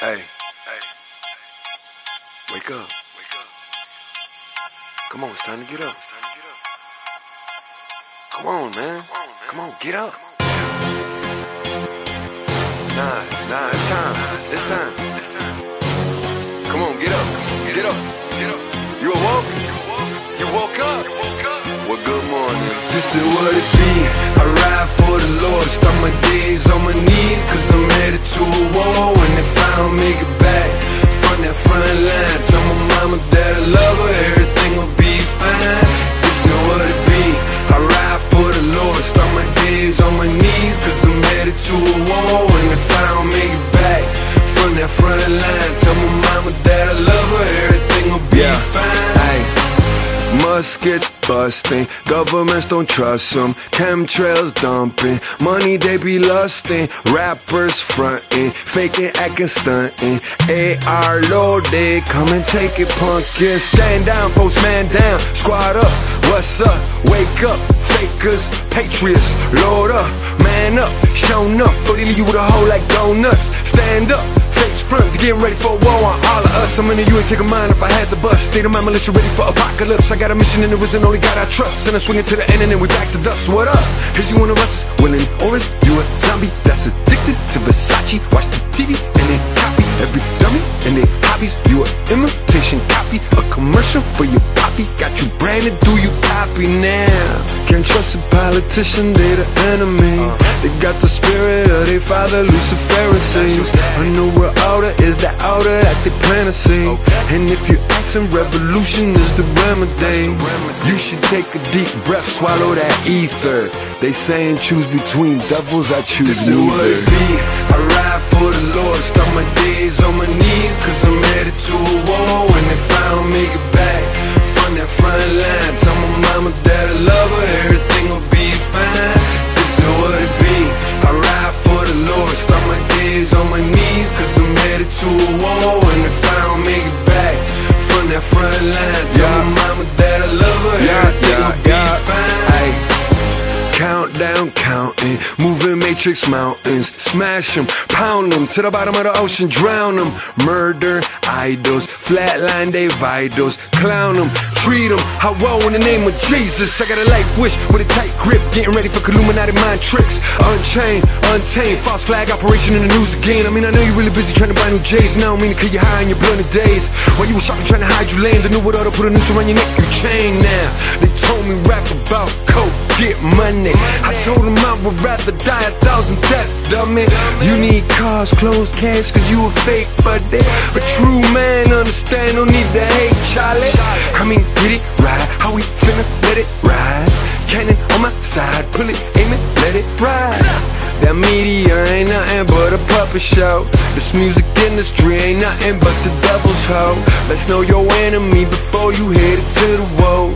Hey, hey, wake up, wake up. Come on, it's time to get up. It's time to get up. Come on, man. Come on, get up. Nah, nah, it's time. It's time. Come This is what it be. I ride for the Lord, start my days on my knees, cause I'm headed to a war. And if I don't make it back from that front line, tell my mama that I love her, everything will be fine. This is what it be. I ride for the Lord, start my days on my knees, cause I'm headed to a war. And if I don't make it back from that front line, tell my mama that I love muskets busting, governments don't trust them, chemtrails dumping, money they be lusting, rappers fronting, faking, acting, stunting, AR loaded, come and take it, punkin', stand down, postman down, squad up, what's up, wake up, fakers, patriots, load up, man up, shown up, throw leave you with a hole like donuts, stand up, face front, getting ready for a war on all of us. I'm into you and take a mind if I had the bus. State of my militia ready for apocalypse. I got a mission and it was an only God I trust. And I swing it to the end and then we back to dust. What up? Is you one of us? Willing or is you a zombie that's addicted to Versace? Watch the TV and then copy every dummy and their hobbies. You a imitation copy, a commercial for your poppy. Got you branded, do you copy now? Can't trust a politician, they the enemy. They got the spirit of their father, Lucifer says. I know we're outer is the outer that they plan to see. And if you're asking, revolution is the remedy. You should take a deep breath, swallow that ether. They saying choose between devils, I choose This is what it neither. be. I ride for the Lord, start my days on my knees, cause I'm headed to a war. And if I don't make it back from that front line, tell my mama that I love her, everything will be fine. This is what it be. I ride for the Lord, start my days on my knees, cause I'm headed to a war. And if I don't make it back from that front line, tell Yeah. my mama that I love her, Yeah, everything yeah, will be fine. Ay. Countdown, counting, moving matrix mountains, smash them, pound them to the bottom of the ocean, drown them, murder idols, flatline they vitals, clown them, treat them, how woe in the name of Jesus. I got a life wish with a tight grip, getting ready for Illuminati mind tricks, unchained, untamed, false flag operation in the news again. I mean, I know you're really busy trying to buy new J's, and I don't mean to kill you high in your blunted days. While you were shopping trying to hide your I knew what ought to put a noose around your neck, you chain now. They told me rap about coke, get money. I told them I would rather die thousand deaths, dummy. You need cars, clothes, cash, cause you a fake buddy. A true man understand, don't need to hate Charlie. I mean, hit it, ride, how we finna let it ride. Cannon on my side, pull it, aim it, let it ride. That media ain't nothing but a puppet show. This music industry ain't nothing but the devil's hoe. Let's know your enemy before you head it to the woe.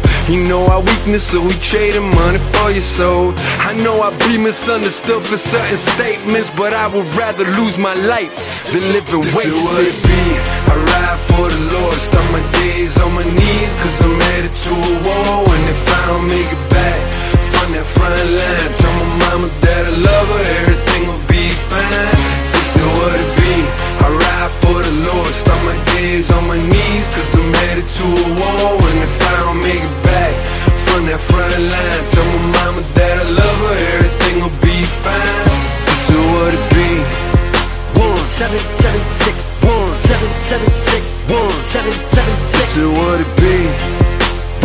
Our weakness, so we trading money for your soul. I know I be misunderstood for certain statements, but I would rather lose my life than live This waste is what it. it be. I ride for the Lord, start my days on my knees, cause I'm headed to a war. And if I don't make it back from that front line, tell my mama that I love her, everything will be fine. This is what it be. I ride for the Lord, start my days on my knees, cause I'm headed to a war. seven six. So what it be?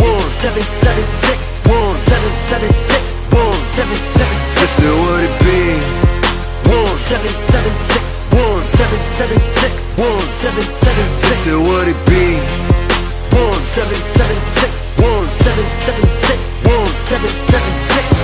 One seven seven six. One seven seven six. One seven seven six. So what it be? One seven seven six. One seven seven six. One seven seven six. So what it be? One seven seven six. One seven seven six. One seven seven six.